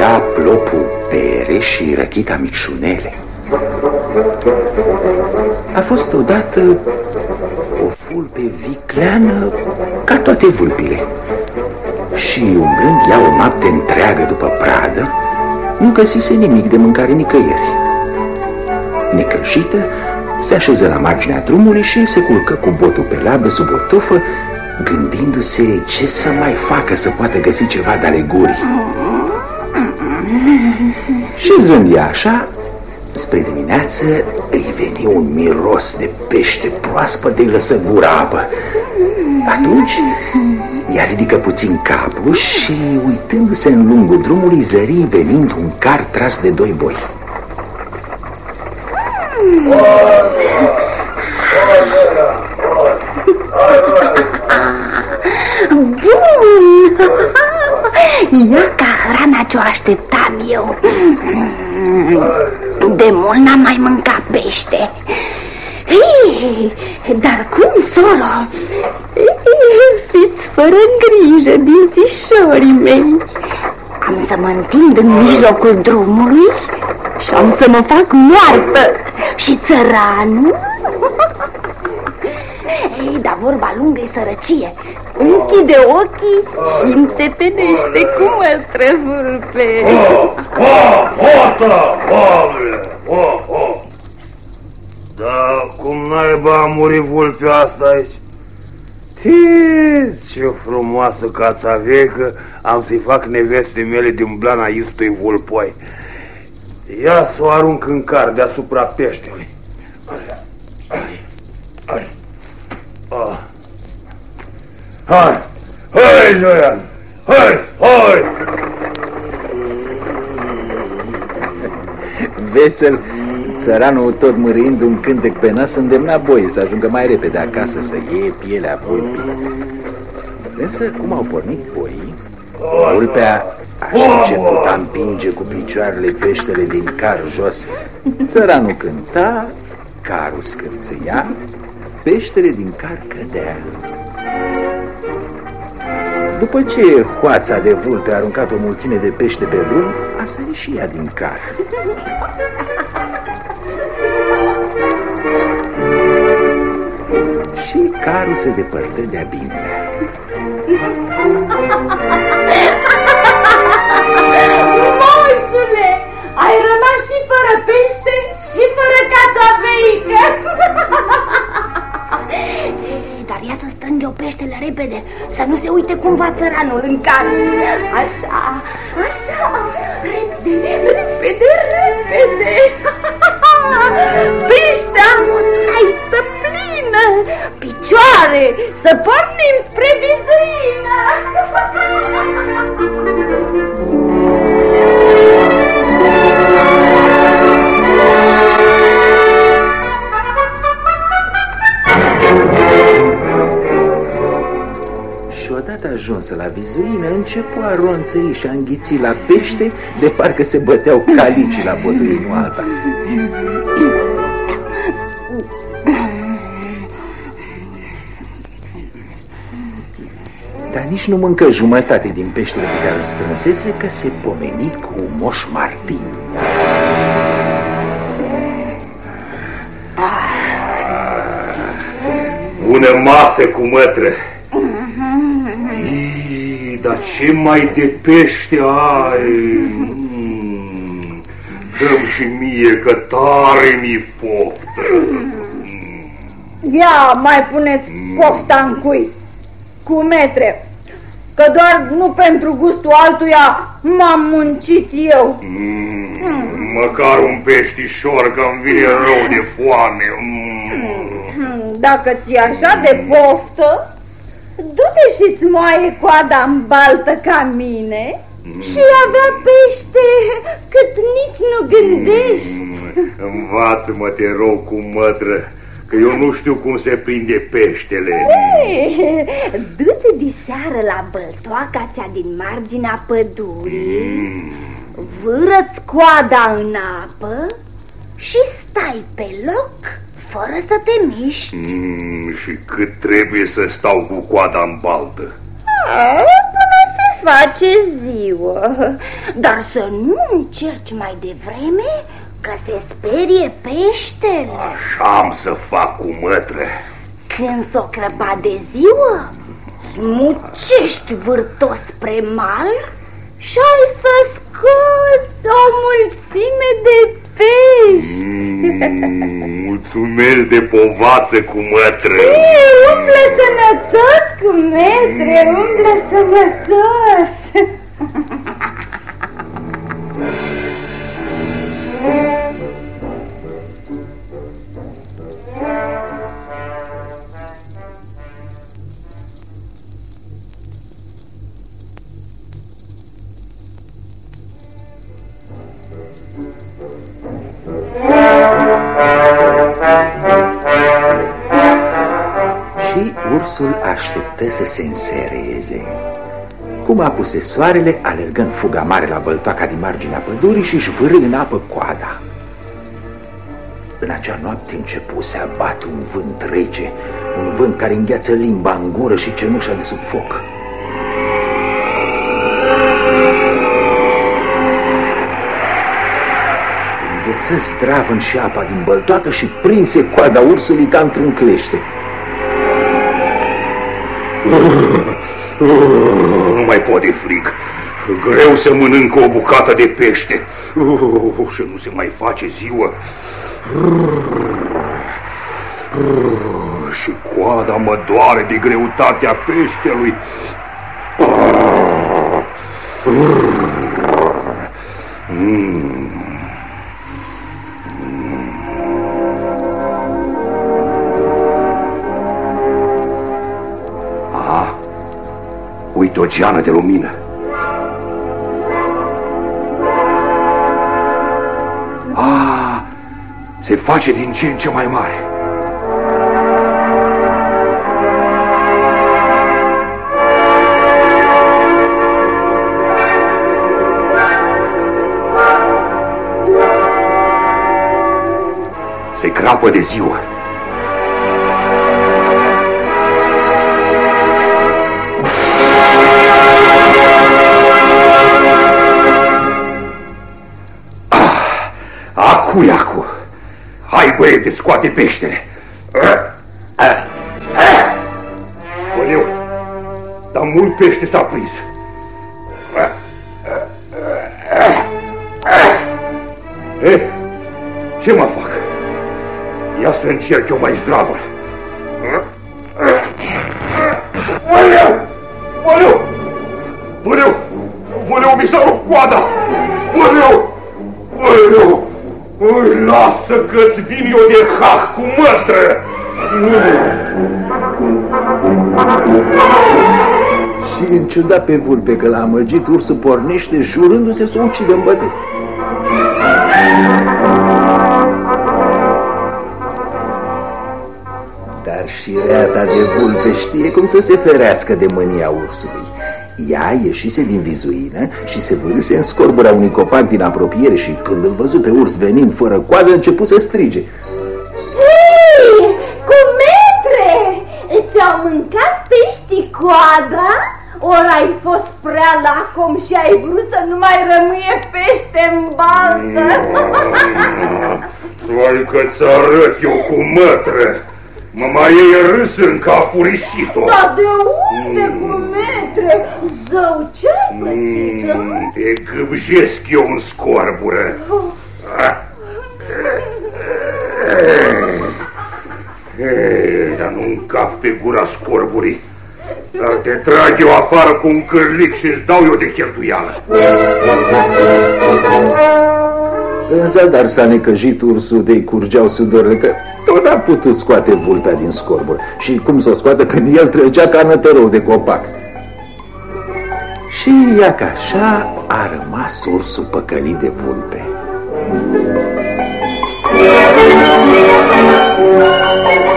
când făcea plopul pere și răchita micșunele. A fost odată o fulpe vicleană ca toate vulpile. Și umblând ea o noapte întreagă după pradă Nu găsise nimic de mâncare nicăieri. Necăjită, se așeză la marginea drumului și se culcă cu botul pe labă sub o tufă gândindu-se ce să mai facă să poată găsi ceva de alegurii. Și zândea așa, spre dimineață îi veni un miros de pește proaspăt de lăsă gura apă. Atunci ea ridică puțin capul și, uitându-se în lungul drumului, zări venind un car tras de doi boi. Bun! Ia ca hrana ce o așteptam eu. De mult n-am mai mâncat pește. Ei, dar cum, soro? Fiți fără grijă, dințișorii mei. Am să mă întind în mijlocul drumului și am să mă fac moartă. Și țăranul? Ei, dar vorba lungă e sărăcie. Închide ochii și înțepenește cu măstră vulpe. Oh, oh, oh, oh, oh, oh. Da, cum naiba a murit vulpea asta aici? Tiți, ce frumoasă cața vecă, am să-i fac neveste mele din blana istui vulpoi. Ia să o arunc în car deasupra peștelui. Așa. Hai. Hai. Ah. Hai. Hai, Joian. Hai, hai. Vesel, țăranul tot mârind un cântec pe nas îndemna boii să ajungă mai repede acasă să iei pielea vulpii. Însă, cum au pornit boii, vulpea așa început a împinge cu picioarele peștele din car jos. Țăranul cânta, carul scârțâia, peștele din car cădea. După ce hoața de vulpe a aruncat o mulțime de pește pe drum, a sărit și ea din car. și carul se depărtă de-a binelea. Moșule, se uite cumva țăranul în car. Așa, așa, repede, repede, repede. Peștea mutrai să plină, picioare să pornim spre vizuină. Și odată ajunsă la vizuină, începu a ronțăi și a înghiți la pește, de parcă se băteau calicii la botul ei, nu alta. Dar nici nu mâncă jumătate din peștele pe care îl strânsese, că se pomeni cu moș Martin. Pune masă cu mătră. Ii, dar ce mai de pește ai? Mm. Dăm și mie că tare mi poftă. Ia, mai puneți pofta în cui, cu metre, că doar nu pentru gustul altuia m-am muncit eu. Mm, măcar un peștișor că-mi vine rău de foame. Mm. Hmm, Dacă ți așa de poftă, du-te și-ți moaie coada în baltă ca mine și avea pește cât nici nu gândești. Mm, Învață-mă, te rog, cu mătră, că eu nu știu cum se prinde peștele. Ei, Du-te diseară la băltoaca cea din marginea pădurii, Mm. vâră-ți coada în apă și stai pe loc fără să te miști. Mm, și cât trebuie să stau cu coada în baltă? Până se face ziua Dar să nu încerci mai devreme Că se sperie peștele Așa am să fac cu mătră Când s-o crăpa de ziua Smucești vârtos spre mal Și ai să scoți o mulțime de pești mm, Mulțumesc de povață cu mătră. Ei, umblă sănătos cu metre, umblă sănătos se însereze. Cum apuse soarele, alergă în fuga mare la băltoaca din marginea pădurii și își vârâ în apă coada. În acea noapte începu să abată un vânt rece, un vânt care îngheață limba în gură și cenușa de sub foc. Îngheță zdravă și apa din băltoacă și prinse coada ursului ca într-un clește. Nu mai pot de frig. Greu să mănânc o bucată de pește. Și nu se mai face ziua. Și coada mă doare de greutatea peștelui. Mm. Uite o geană de lumină. A, se face din ce în ce mai mare. Se crapă de ziua. Cuiacu! Hai, băiete, scoate peștele! Băleu, dar mult pește s-a prins. E, ce mă fac? Ia să încerc eu mai zdravă. Băleu! Băleu! Băleu! Băleu, mi s-a rupt coada! Îi lasă că-ți vin eu de hah cu mătră! Și în ciuda pe vulpe că l-a amăgit, ursul pornește jurându-se să o ucidă în bătut. Dar și reata de vulpe știe cum să se ferească de mânia ursului. Ea ieșise din vizuină și se vârâse în scorbura unui copac din apropiere și când îl văzut pe urs venind fără coadă, început să strige. Hei, cu metre! Ți-au mâncat pești coada? Ori ai fost prea lacom și ai vrut să nu mai rămâie pește în baltă? Hai că ți arăt eu cu mătră! Mă mai e râs în furisit-o. Da de unde, cu metre? Zău, ce-ai pățit? Mm, te gâbjesc eu în scorbură. Oh. Ei, dar nu-mi cap pe gura scorburii. Dar te trag eu afară cu un cârlic și îți dau eu de cheltuială. În zadar s-a necăjit ursul de-i curgeau sudorile, că tot a putut scoate vulpea din scorbur. Și cum să o scoată când el trăgea ca nătărău de copac. Și ia ca așa a rămas ursul păcălit de vulpe. Thank you.